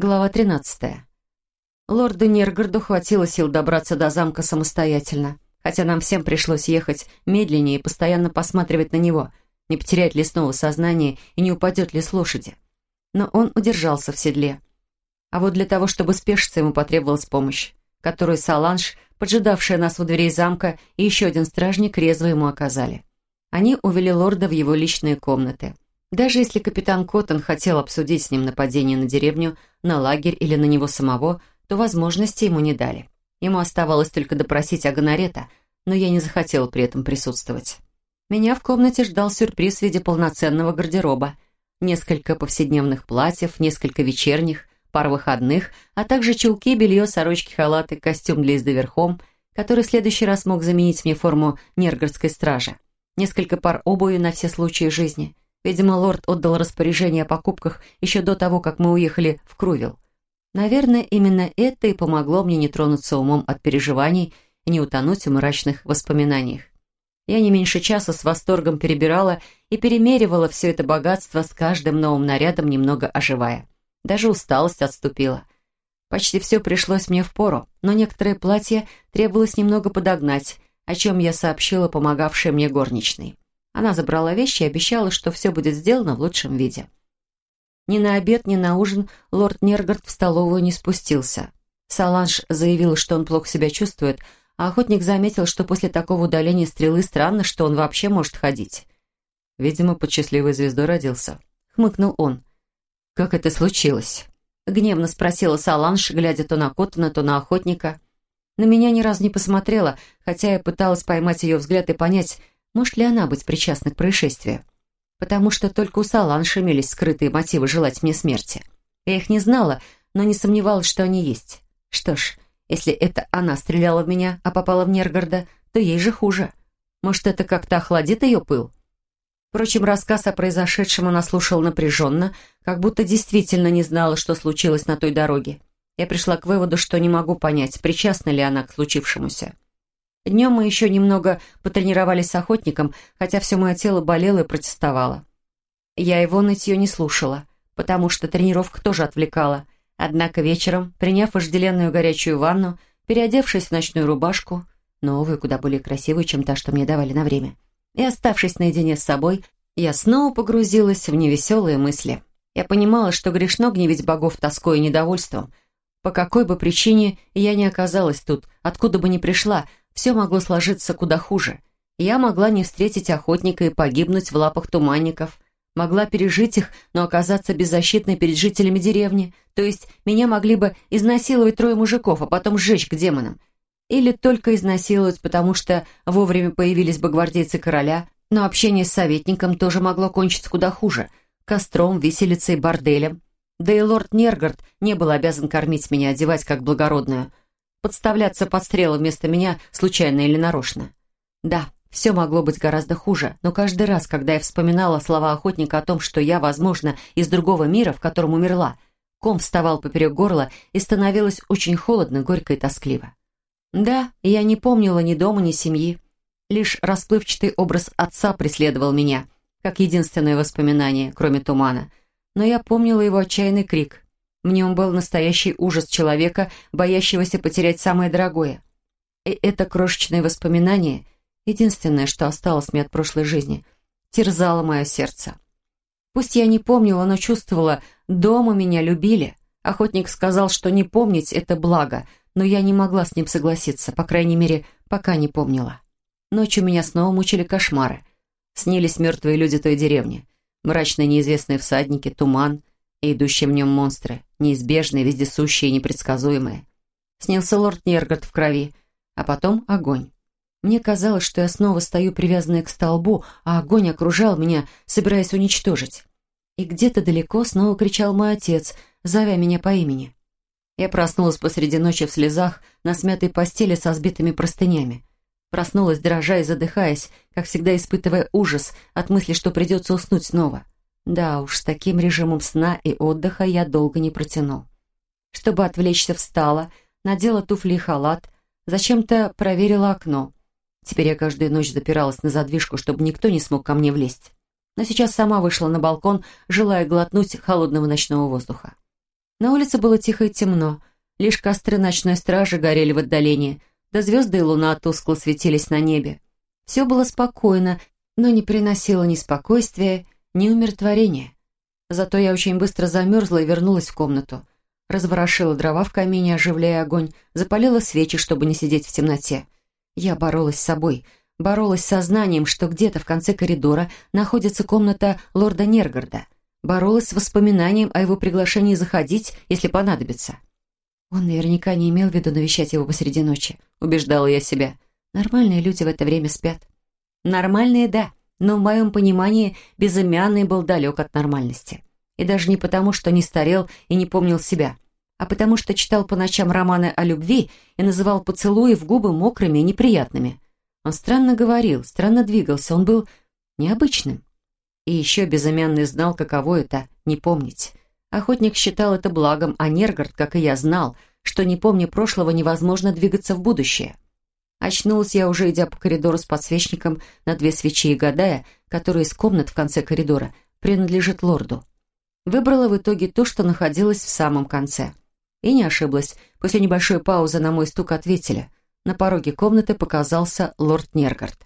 Глава 13. Лорду Нергарду хватило сил добраться до замка самостоятельно, хотя нам всем пришлось ехать медленнее и постоянно посматривать на него, не потерять ли снова сознание и не упадет ли с лошади. Но он удержался в седле. А вот для того, чтобы спешиться, ему потребовалась помощь, которую Саланж, поджидавшая нас у дверей замка, и еще один стражник резво ему оказали. Они увели лорда в его личные комнаты. Даже если капитан Коттон хотел обсудить с ним нападение на деревню, на лагерь или на него самого, то возможности ему не дали. Ему оставалось только допросить Аганарета, но я не захотела при этом присутствовать. Меня в комнате ждал сюрприз в виде полноценного гардероба. Несколько повседневных платьев, несколько вечерних, пар выходных, а также чулки, белье, сорочки, халаты, костюм для езды верхом, который в следующий раз мог заменить мне форму нергородской стражи. Несколько пар обуви на все случаи жизни – Видимо, лорд отдал распоряжение о покупках еще до того, как мы уехали в Крувил. Наверное, именно это и помогло мне не тронуться умом от переживаний и не утонуть в мрачных воспоминаниях. Я не меньше часа с восторгом перебирала и перемеривала все это богатство с каждым новым нарядом, немного оживая. Даже усталость отступила. Почти все пришлось мне в пору, но некоторые платья требовалось немного подогнать, о чем я сообщила помогавшей мне горничной. Она забрала вещи и обещала, что все будет сделано в лучшем виде. Ни на обед, ни на ужин лорд Нергард в столовую не спустился. Саланж заявил, что он плохо себя чувствует, а охотник заметил, что после такого удаления стрелы странно, что он вообще может ходить. Видимо, под счастливой звездой родился. Хмыкнул он. «Как это случилось?» Гневно спросила Саланж, глядя то на Коттона, то на охотника. На меня ни разу не посмотрела, хотя я пыталась поймать ее взгляд и понять, может ли она быть причастна к происшествию? Потому что только у Саланш имелись скрытые мотивы желать мне смерти. Я их не знала, но не сомневалась, что они есть. Что ж, если это она стреляла в меня, а попала в Нергарда, то ей же хуже. Может, это как-то охладит ее пыл? Впрочем, рассказ о произошедшем она слушала напряженно, как будто действительно не знала, что случилось на той дороге. Я пришла к выводу, что не могу понять, причастна ли она к случившемуся. Днем мы еще немного потренировались с охотником, хотя все мое тело болело и протестовало. Я его нытье не слушала, потому что тренировка тоже отвлекала. Однако вечером, приняв вожделенную горячую ванну, переодевшись в ночную рубашку, новую, куда более красивую, чем та, что мне давали на время, и оставшись наедине с собой, я снова погрузилась в невеселые мысли. Я понимала, что грешно гневить богов тоской и недовольством. По какой бы причине я не оказалась тут, откуда бы ни пришла, все могло сложиться куда хуже. Я могла не встретить охотника и погибнуть в лапах туманников, могла пережить их, но оказаться беззащитной перед жителями деревни, то есть меня могли бы изнасиловать трое мужиков, а потом сжечь к демонам. Или только изнасиловать, потому что вовремя появились бы гвардейцы короля, но общение с советником тоже могло кончиться куда хуже – костром, виселицей, борделем. Да и лорд Нергард не был обязан кормить меня, одевать как благородную – подставляться под стрелы вместо меня, случайно или нарочно. Да, все могло быть гораздо хуже, но каждый раз, когда я вспоминала слова охотника о том, что я, возможно, из другого мира, в котором умерла, ком вставал поперек горла и становилось очень холодно, горько и тоскливо. Да, я не помнила ни дома, ни семьи. Лишь расплывчатый образ отца преследовал меня, как единственное воспоминание, кроме тумана. Но я помнила его отчаянный крик. В нем был настоящий ужас человека, боящегося потерять самое дорогое. И это крошечное воспоминание, единственное, что осталось мне от прошлой жизни, терзало мое сердце. Пусть я не помнила, но чувствовала, дома меня любили. Охотник сказал, что не помнить — это благо, но я не могла с ним согласиться, по крайней мере, пока не помнила. Ночью меня снова мучили кошмары. Снились мертвые люди той деревни, мрачные неизвестные всадники, туман и идущие в нем монстры неизбежные, вездесущие и непредсказуемые. Снился лорд Нергард в крови, а потом огонь. Мне казалось, что я снова стою привязанная к столбу, а огонь окружал меня, собираясь уничтожить. И где-то далеко снова кричал мой отец, зовя меня по имени. Я проснулась посреди ночи в слезах на смятой постели со сбитыми простынями. Проснулась, дрожа и задыхаясь, как всегда испытывая ужас от мысли, что придется уснуть снова. Да уж, с таким режимом сна и отдыха я долго не протяну. Чтобы отвлечься, встала, надела туфли и халат, зачем-то проверила окно. Теперь я каждую ночь запиралась на задвижку, чтобы никто не смог ко мне влезть. Но сейчас сама вышла на балкон, желая глотнуть холодного ночного воздуха. На улице было тихо и темно. Лишь костры ночной стражи горели в отдалении, да звезды и луна тускло светились на небе. Все было спокойно, но не приносило ни спокойствия, ни умиротворения. Зато я очень быстро замерзла и вернулась в комнату. Разворошила дрова в камине, оживляя огонь, запалила свечи, чтобы не сидеть в темноте. Я боролась с собой, боролась с сознанием, что где-то в конце коридора находится комната лорда Нергарда. Боролась с воспоминанием о его приглашении заходить, если понадобится. Он наверняка не имел в виду навещать его посреди ночи, убеждала я себя. Нормальные люди в это время спят. Нормальные, да, но в моем понимании безымянный был далек от нормальности. И даже не потому, что не старел и не помнил себя, а потому что читал по ночам романы о любви и называл поцелуи в губы мокрыми и неприятными. Он странно говорил, странно двигался, он был необычным. И еще безымянный знал, каково это — не помнить. Охотник считал это благом, а Нергард, как и я, знал, что, не помня прошлого, невозможно двигаться в будущее. Очнулась я уже, идя по коридору с подсвечником на две свечи и гадая, которая из комнат в конце коридора принадлежит лорду. Выбрала в итоге то, что находилось в самом конце. И не ошиблась. После небольшой паузы на мой стук ответили. На пороге комнаты показался лорд Нергард.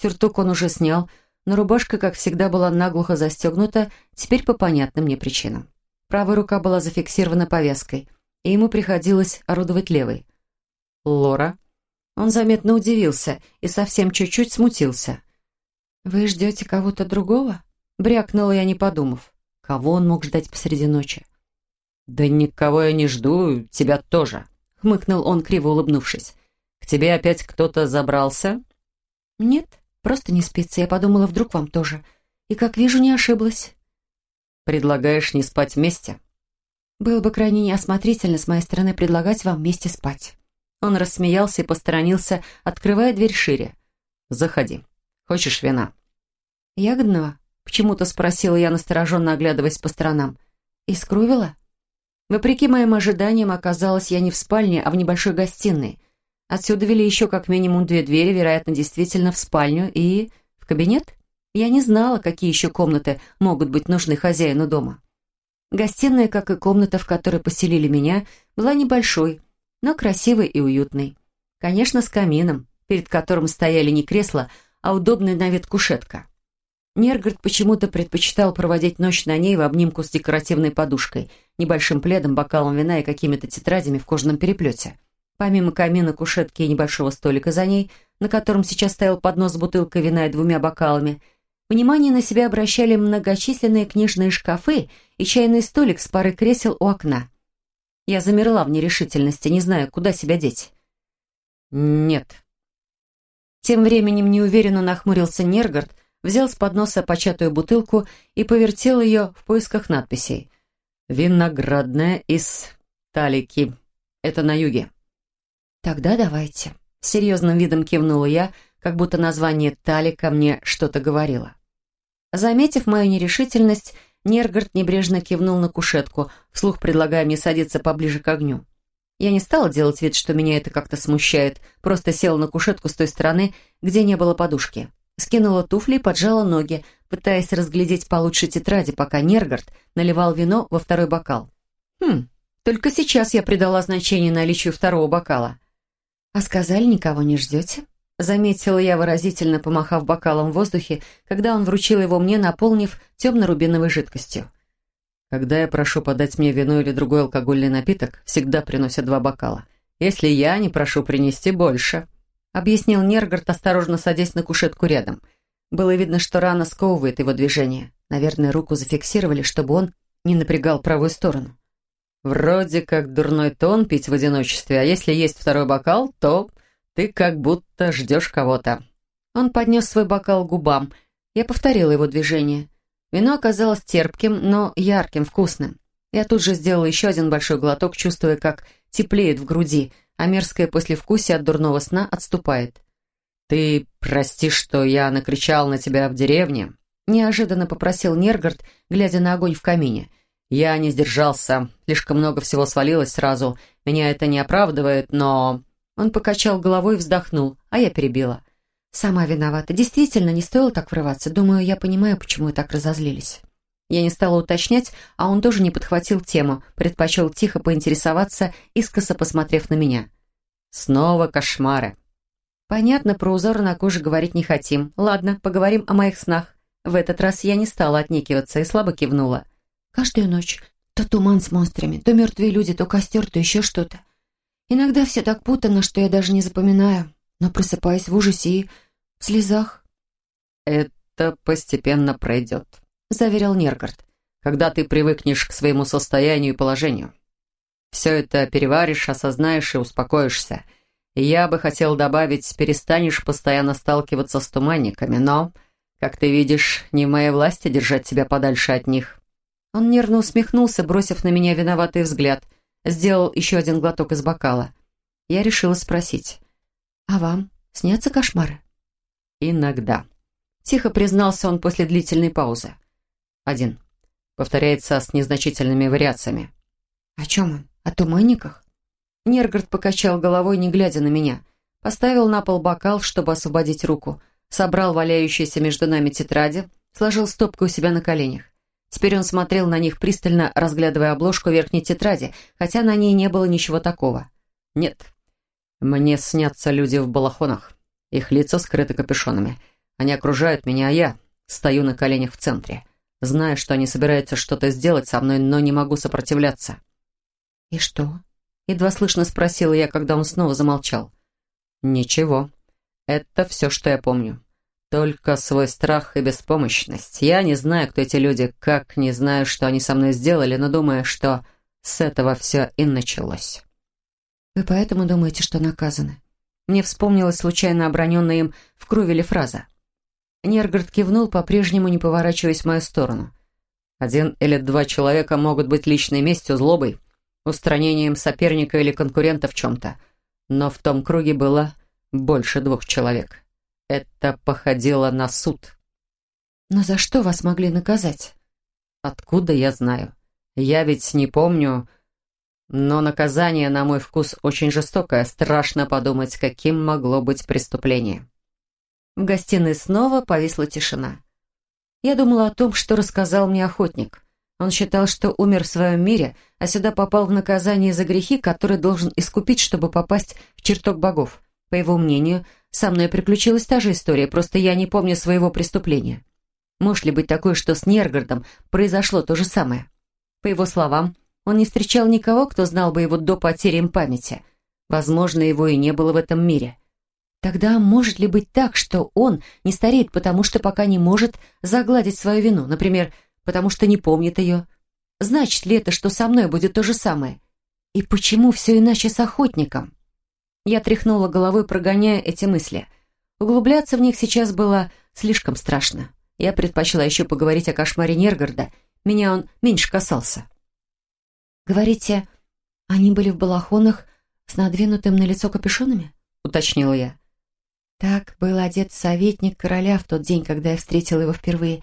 Сюртук он уже снял, но рубашка, как всегда, была наглухо застегнута, теперь по понятным мне причинам. Правая рука была зафиксирована повязкой, и ему приходилось орудовать левой. «Лора?» Он заметно удивился и совсем чуть-чуть смутился. «Вы ждете кого-то другого?» Брякнула я, не подумав. Кого он мог ждать посреди ночи? «Да никого я не жду, тебя тоже», — хмыкнул он, криво улыбнувшись. «К тебе опять кто-то забрался?» «Нет, просто не спится. Я подумала, вдруг вам тоже. И, как вижу, не ошиблась». «Предлагаешь не спать вместе?» «Было бы крайне неосмотрительно с моей стороны предлагать вам вместе спать». Он рассмеялся и посторонился, открывая дверь шире. «Заходи. Хочешь вина?» «Ягодного?» — почему-то спросила я, настороженно оглядываясь по сторонам. «Из Крувела?» Вопреки моим ожиданиям, оказалось, я не в спальне, а в небольшой гостиной. Отсюда вели еще как минимум две двери, вероятно, действительно в спальню и... в кабинет? Я не знала, какие еще комнаты могут быть нужны хозяину дома. Гостиная, как и комната, в которой поселили меня, была небольшой, но красивый и уютный. Конечно, с камином, перед которым стояли не кресла, а удобная на вид кушетка. Нергард почему-то предпочитал проводить ночь на ней в обнимку с декоративной подушкой, небольшим пледом, бокалом вина и какими-то тетрадями в кожаном переплете. Помимо камина, кушетки и небольшого столика за ней, на котором сейчас стоял поднос с бутылкой вина и двумя бокалами, внимание на себя обращали многочисленные книжные шкафы и чайный столик с парой кресел у окна. Я замерла в нерешительности, не зная, куда себя деть. «Нет». Тем временем неуверенно нахмурился Нергард, взял с подноса початую бутылку и повертел ее в поисках надписей. «Виноградная из Талики. Это на юге». «Тогда давайте». С серьезным видом кивнула я, как будто название Талика мне что-то говорило. Заметив мою нерешительность, Нергард небрежно кивнул на кушетку, вслух предлагая мне садиться поближе к огню. Я не стала делать вид, что меня это как-то смущает, просто села на кушетку с той стороны, где не было подушки. Скинула туфли и поджала ноги, пытаясь разглядеть получше тетради, пока Нергард наливал вино во второй бокал. Хм, только сейчас я придала значение наличию второго бокала. «А сказали, никого не ждете?» Заметила я выразительно, помахав бокалом в воздухе, когда он вручил его мне, наполнив темно-рубиновой жидкостью. Когда я прошу подать мне вино или другой алкогольный напиток, всегда приносят два бокала. Если я не прошу принести больше, объяснил Нергард, осторожно садясь на кушетку рядом. Было видно, что рана сковывает его движение. Наверное, руку зафиксировали, чтобы он не напрягал правую сторону. Вроде как дурной тон пить в одиночестве, а если есть второй бокал, то ты как будто ждешь кого-то». Он поднес свой бокал к губам. Я повторила его движение. Вино оказалось терпким, но ярким, вкусным. Я тут же сделала еще один большой глоток, чувствуя, как теплеет в груди, а мерзкое послевкусие от дурного сна отступает. «Ты прости, что я накричал на тебя в деревне?» Неожиданно попросил Нергард, глядя на огонь в камине. «Я не сдержался. Слишком много всего свалилось сразу. Меня это не оправдывает, но...» Он покачал головой и вздохнул, а я перебила. «Сама виновата. Действительно, не стоило так врываться. Думаю, я понимаю, почему вы так разозлились». Я не стала уточнять, а он тоже не подхватил тему, предпочел тихо поинтересоваться, искоса посмотрев на меня. «Снова кошмары». «Понятно, про узоры на коже говорить не хотим. Ладно, поговорим о моих снах». В этот раз я не стала отнекиваться и слабо кивнула. «Каждую ночь то туман с монстрами, то мертвые люди, то костер, то еще что-то. Иногда все так путано, что я даже не запоминаю, но просыпаюсь в ужасе и в слезах». «Это постепенно пройдет», — заверил Нергард, «когда ты привыкнешь к своему состоянию и положению. Все это переваришь, осознаешь и успокоишься. Я бы хотел добавить, перестанешь постоянно сталкиваться с туманниками, но, как ты видишь, не в моей власти держать тебя подальше от них». Он нервно усмехнулся, бросив на меня виноватый взгляд. Сделал еще один глоток из бокала. Я решила спросить. «А вам снятся кошмары?» «Иногда», — тихо признался он после длительной паузы. Один. Повторяется с незначительными вариациями. О чем он? О туманниках? Нергард покачал головой, не глядя на меня. Поставил на пол бокал, чтобы освободить руку. Собрал валяющиеся между нами тетради, сложил стопку у себя на коленях. Теперь он смотрел на них пристально, разглядывая обложку верхней тетради, хотя на ней не было ничего такого. «Нет, мне снятся люди в балахонах. Их лица скрыты капюшонами. Они окружают меня, а я стою на коленях в центре. Знаю, что они собираются что-то сделать со мной, но не могу сопротивляться. «И что?» — едва слышно спросила я, когда он снова замолчал. «Ничего. Это все, что я помню. Только свой страх и беспомощность. Я не знаю, кто эти люди, как не знаю, что они со мной сделали, но думаю, что с этого все и началось». «Вы поэтому думаете, что наказаны?» Мне вспомнилась случайно оброненная им в Крувеле фраза. Нергард кивнул, по-прежнему не поворачиваясь в мою сторону. «Один или два человека могут быть личной местью, злобой, устранением соперника или конкурента в чем-то. Но в том круге было больше двух человек. Это походило на суд». «Но за что вас могли наказать?» «Откуда я знаю? Я ведь не помню...» Но наказание, на мой вкус, очень жестокое. Страшно подумать, каким могло быть преступление. В гостиной снова повисла тишина. Я думала о том, что рассказал мне охотник. Он считал, что умер в своем мире, а сюда попал в наказание за грехи, которые должен искупить, чтобы попасть в чертог богов. По его мнению, со мной приключилась та же история, просто я не помню своего преступления. Может ли быть такое, что с Нергардом произошло то же самое? По его словам, он не встречал никого, кто знал бы его до потери памяти. Возможно, его и не было в этом мире. Тогда может ли быть так, что он не стареет, потому что пока не может загладить свою вину, например, потому что не помнит ее? Значит ли это, что со мной будет то же самое? И почему все иначе с охотником? Я тряхнула головой, прогоняя эти мысли. Углубляться в них сейчас было слишком страшно. Я предпочла еще поговорить о кошмаре Нергарда. Меня он меньше касался. «Говорите, они были в балахонах с надвинутым на лицо капюшонами?» — уточнила я. Так был одет советник короля в тот день, когда я встретила его впервые.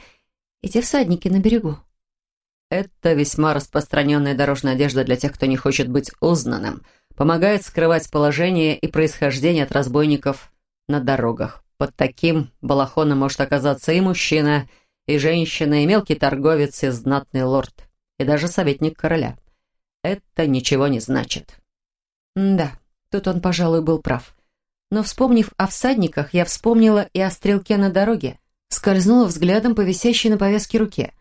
Эти всадники на берегу. Это весьма распространенная дорожная одежда для тех, кто не хочет быть узнанным. Помогает скрывать положение и происхождение от разбойников на дорогах. Под таким балахоном может оказаться и мужчина, и женщина, и мелкий торговец, и знатный лорд, и даже советник короля. Это ничего не значит. да, тут он, пожалуй, был прав. Но, вспомнив о всадниках, я вспомнила и о стрелке на дороге, скользнула взглядом по висящей на повязке руке.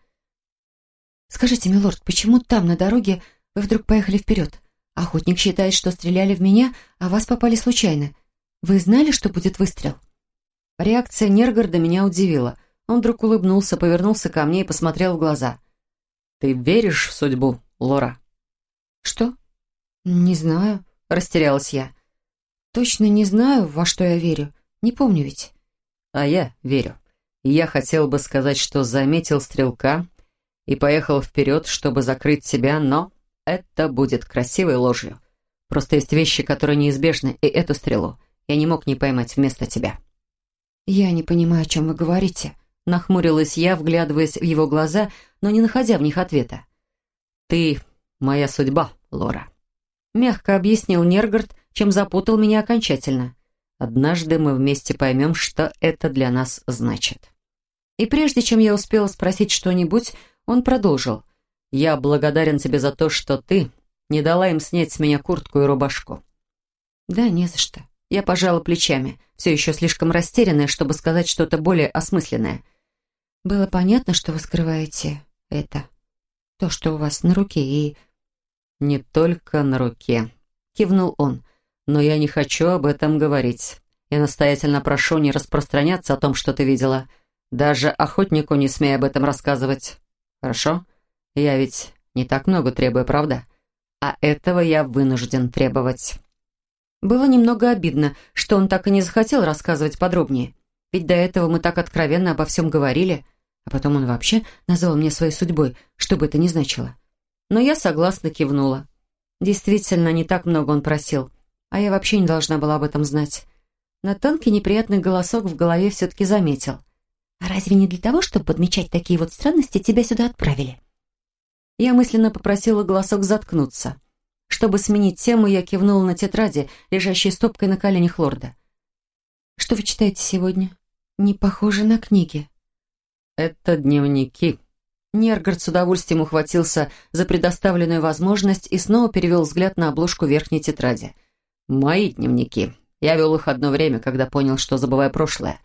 «Скажите, милорд, почему там, на дороге, вы вдруг поехали вперед? Охотник считает, что стреляли в меня, а вас попали случайно. Вы знали, что будет выстрел?» Реакция Нергорда меня удивила. Он вдруг улыбнулся, повернулся ко мне и посмотрел в глаза. «Ты веришь в судьбу, Лора?» «Что?» «Не знаю», — растерялась я. Точно не знаю, во что я верю. Не помню ведь. А я верю. Я хотел бы сказать, что заметил стрелка и поехал вперед, чтобы закрыть себя, но это будет красивой ложью. Просто есть вещи, которые неизбежны, и эту стрелу я не мог не поймать вместо тебя. «Я не понимаю, о чем вы говорите», — нахмурилась я, вглядываясь в его глаза, но не находя в них ответа. «Ты моя судьба, Лора», — мягко объяснил Нергард, чем запутал меня окончательно. Однажды мы вместе поймем, что это для нас значит. И прежде чем я успела спросить что-нибудь, Он продолжил. «Я благодарен тебе за то, что ты не дала им снять с меня куртку и рубашку». «Да, не за что». Я пожала плечами, все еще слишком растерянная, чтобы сказать что-то более осмысленное. «Было понятно, что вы скрываете это, то, что у вас на руке, и...» «Не только на руке», — кивнул он, — «но я не хочу об этом говорить. Я настоятельно прошу не распространяться о том, что ты видела. Даже охотнику не смей об этом рассказывать. Хорошо? Я ведь не так много требую, правда? А этого я вынужден требовать». Было немного обидно, что он так и не захотел рассказывать подробнее. Ведь до этого мы так откровенно обо всем говорили, а потом он вообще назвал мне своей судьбой, что бы это ни значило. Но я согласно кивнула. Действительно, не так много он просил, а я вообще не должна была об этом знать. На тонкий неприятный голосок в голове все-таки заметил. «А разве не для того, чтобы подмечать такие вот странности, тебя сюда отправили?» Я мысленно попросила голосок заткнуться. Чтобы сменить тему, я кивнула на тетради, лежащие стопкой на коленях лорда. «Что вы читаете сегодня? Не похоже на книги». «Это дневники». Нергард с удовольствием ухватился за предоставленную возможность и снова перевел взгляд на обложку верхней тетради. «Мои дневники. Я вел их одно время, когда понял, что забываю прошлое.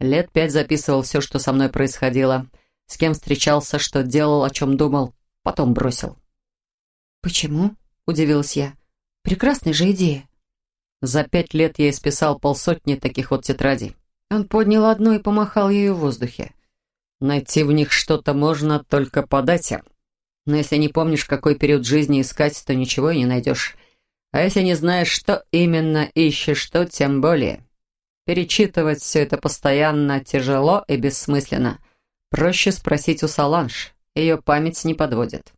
Лет пять записывал все, что со мной происходило, с кем встречался, что делал, о чем думал, потом бросил». «Почему?» — удивилась я. «Прекрасная же идея». За пять лет я исписал полсотни таких вот тетрадей. Он поднял одну и помахал ею в воздухе. Найти в них что-то можно только по дате. Но если не помнишь, какой период жизни искать, то ничего и не найдешь. А если не знаешь, что именно ищешь, то тем более. Перечитывать все это постоянно тяжело и бессмысленно. Проще спросить у Саланж. Ее память не подводит.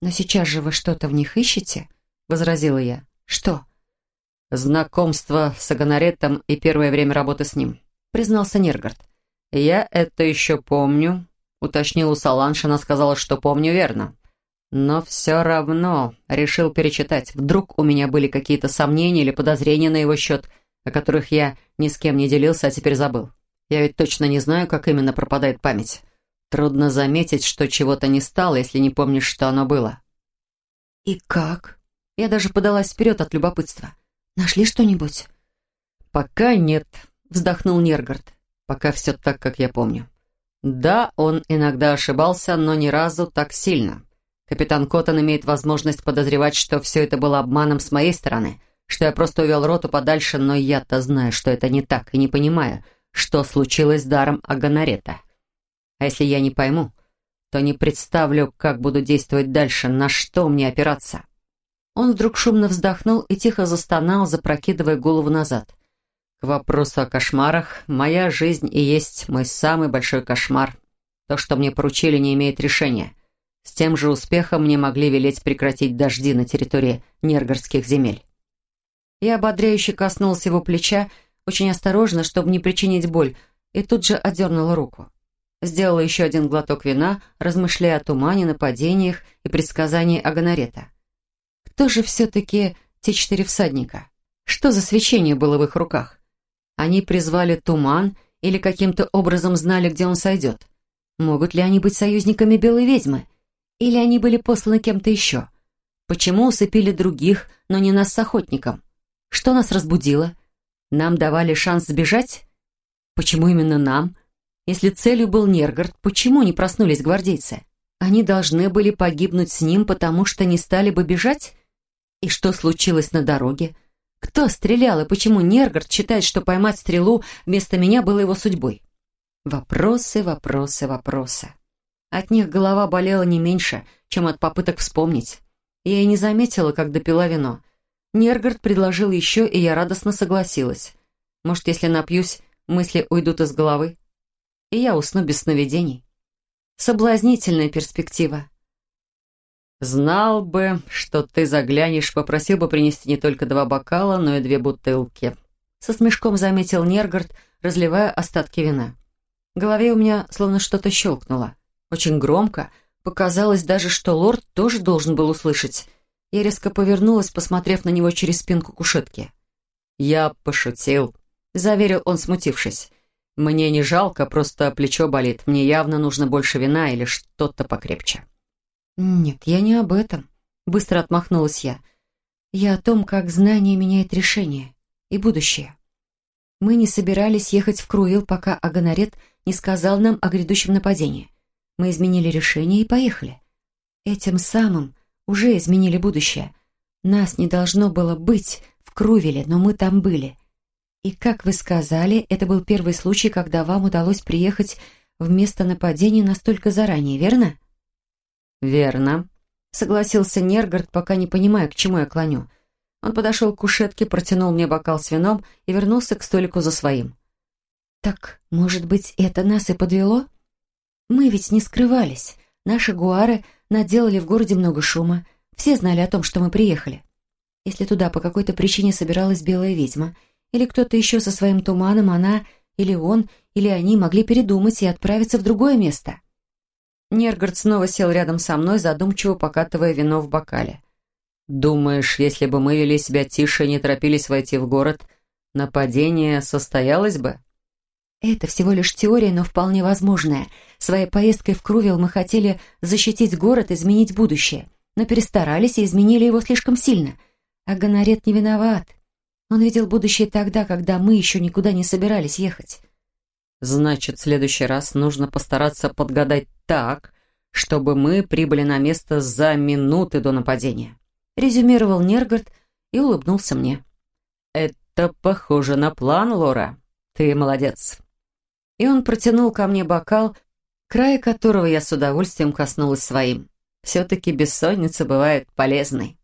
«Но сейчас же вы что-то в них ищете?» — возразила я. «Что?» «Знакомство с Аганаретом и первое время работы с ним», — признался Нергард. «Я это еще помню», — уточнил у Саланш, она сказала, что помню верно. Но все равно решил перечитать. Вдруг у меня были какие-то сомнения или подозрения на его счет, о которых я ни с кем не делился, а теперь забыл. Я ведь точно не знаю, как именно пропадает память. Трудно заметить, что чего-то не стало, если не помнишь, что оно было. «И как?» Я даже подалась вперед от любопытства. «Нашли что-нибудь?» «Пока нет», — вздохнул Нергард. «Пока все так, как я помню. Да, он иногда ошибался, но ни разу так сильно. Капитан Коттон имеет возможность подозревать, что все это было обманом с моей стороны, что я просто увел роту подальше, но я-то знаю, что это не так, и не понимаю, что случилось с даром Аганарета». А если я не пойму, то не представлю, как буду действовать дальше, на что мне опираться. Он вдруг шумно вздохнул и тихо застонал, запрокидывая голову назад. К вопросу о кошмарах, моя жизнь и есть мой самый большой кошмар. То, что мне поручили, не имеет решения. С тем же успехом мне могли велеть прекратить дожди на территории Нергорских земель. Я ободряюще коснулся его плеча, очень осторожно, чтобы не причинить боль, и тут же отдернула руку. Сделала еще один глоток вина, размышляя о тумане, нападениях и предсказании Аганарета. Кто же все-таки те четыре всадника? Что за свечение было в их руках? Они призвали туман или каким-то образом знали, где он сойдет? Могут ли они быть союзниками белой ведьмы? Или они были посланы кем-то еще? Почему усыпили других, но не нас с охотником? Что нас разбудило? Нам давали шанс сбежать? Почему именно нам? Если целью был Нергард, почему не проснулись гвардейцы? Они должны были погибнуть с ним, потому что не стали бы бежать? И что случилось на дороге? Кто стрелял, и почему Нергард считает, что поймать стрелу вместо меня было его судьбой? Вопросы, вопросы, вопросы. От них голова болела не меньше, чем от попыток вспомнить. Я и не заметила, как допила вино. Нергард предложил еще, и я радостно согласилась. Может, если напьюсь, мысли уйдут из головы? И я усну без сновидений. Соблазнительная перспектива. «Знал бы, что ты заглянешь, попросил бы принести не только два бокала, но и две бутылки». Со смешком заметил Нергард, разливая остатки вина. В голове у меня словно что-то щелкнуло. Очень громко. Показалось даже, что лорд тоже должен был услышать. Я резко повернулась, посмотрев на него через спинку кушетки. «Я пошутил», — заверил он, смутившись. «Мне не жалко, просто плечо болит. Мне явно нужно больше вина или что-то покрепче». «Нет, я не об этом», — быстро отмахнулась я. «Я о том, как знание меняет решение и будущее. Мы не собирались ехать в Круил, пока Аганарет не сказал нам о грядущем нападении. Мы изменили решение и поехали. Этим самым уже изменили будущее. Нас не должно было быть в Крувеле, но мы там были. И, как вы сказали, это был первый случай, когда вам удалось приехать в место нападения настолько заранее, верно?» «Верно», — согласился Нергард, пока не понимая, к чему я клоню. Он подошел к кушетке, протянул мне бокал с вином и вернулся к столику за своим. «Так, может быть, это нас и подвело? Мы ведь не скрывались. Наши гуары наделали в городе много шума. Все знали о том, что мы приехали. Если туда по какой-то причине собиралась белая ведьма, или кто-то еще со своим туманом, она или он, или они могли передумать и отправиться в другое место». Нергард снова сел рядом со мной, задумчиво покатывая вино в бокале. «Думаешь, если бы мы вели себя тише и не торопились войти в город, нападение состоялось бы?» «Это всего лишь теория, но вполне возможная. Своей поездкой в Крувел мы хотели защитить город, изменить будущее, но перестарались и изменили его слишком сильно. А Гонорет не виноват. Он видел будущее тогда, когда мы еще никуда не собирались ехать». «Значит, в следующий раз нужно постараться подгадать так, чтобы мы прибыли на место за минуты до нападения» резюмировал Нергард и улыбнулся мне. «Это похоже на план, Лора. Ты молодец». И он протянул ко мне бокал, края которого я с удовольствием коснулась своим. Все-таки бессонница бывает полезной.